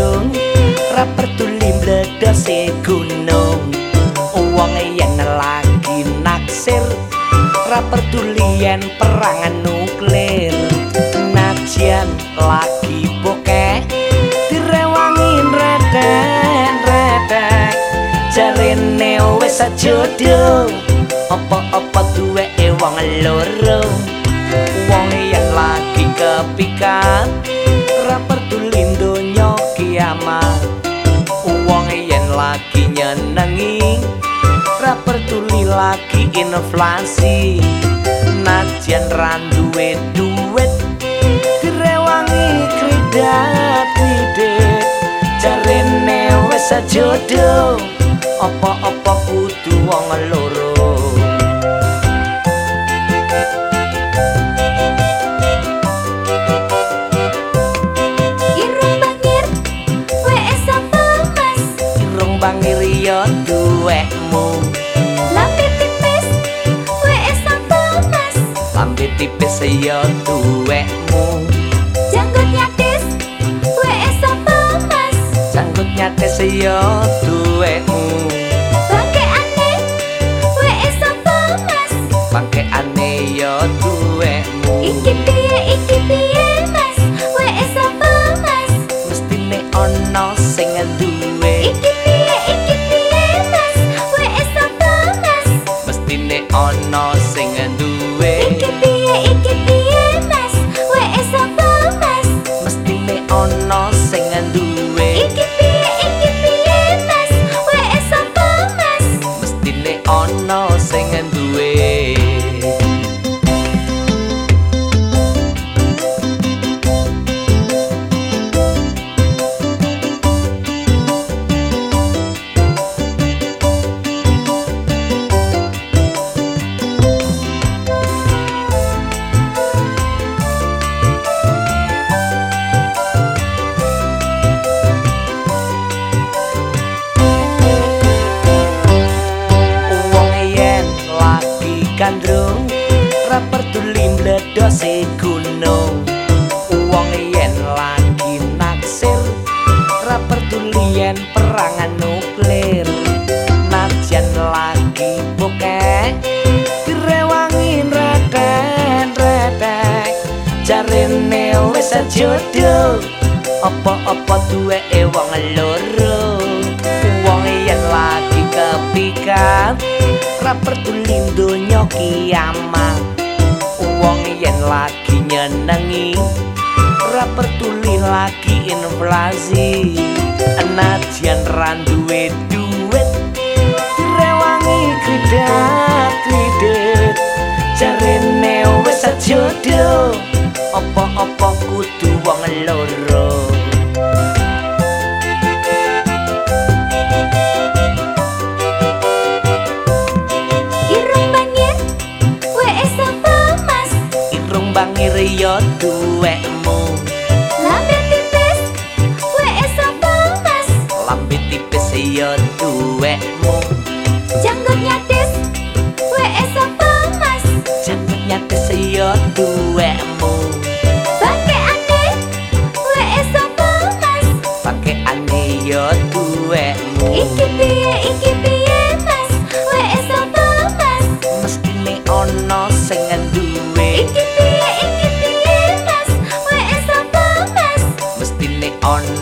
gandrung ra pertuli mledose gunung. Wong yen lagi naksir ra pertuli yen perang nuklir. Najian lagi bokeh direwangi reten retek jarene wis jodoh apa-apa duwe wong loro. Wong yen lagi kepikat peduli lagi inflasi. Najan randuwe duit direwangi kridat kridet jarene wis jodoh apa-apa kudu wong loro. Bangir yo duwekmu tipis yo duwekmu janggut nyatis wes sapa mas janggut nyatis yo duwekmu bangke aneh wes sapa mas bangke aneh yo duwekmu iki piye iki piye mas? Wes sapa mas mestine ono sing duwe. Iki piye iki piye mas? Wes sapa mas mestine ono sing duwe. Iki piye iki gandrung ra peduli mledose gunung. Wong yen lagi naksir ra peduli yen perang nuklir. Najan lagi bokeh direwangi reten retek jarene wis jodoh apa-apa duwe wong loro kepikat ra peduli donya kiamat. Wong yen lagi nyenengi ra peduli lagi inflasi. Enajan randuwe duit direwangi kridat kridet jarene wis jodoh apa-apa kudu wong loro irung bangir yo duwekmu. Lambe tipis wes sapa mas lambe tipis yo duwekmu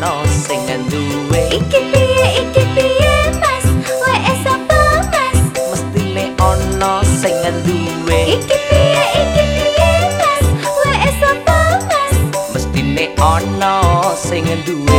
ono sing duwe iki piye iki piye mas? Wes sapa mas? Mestine ono sing duwe iki piye iki piye mas? Wes sapa mas? Mestine ono sing duwe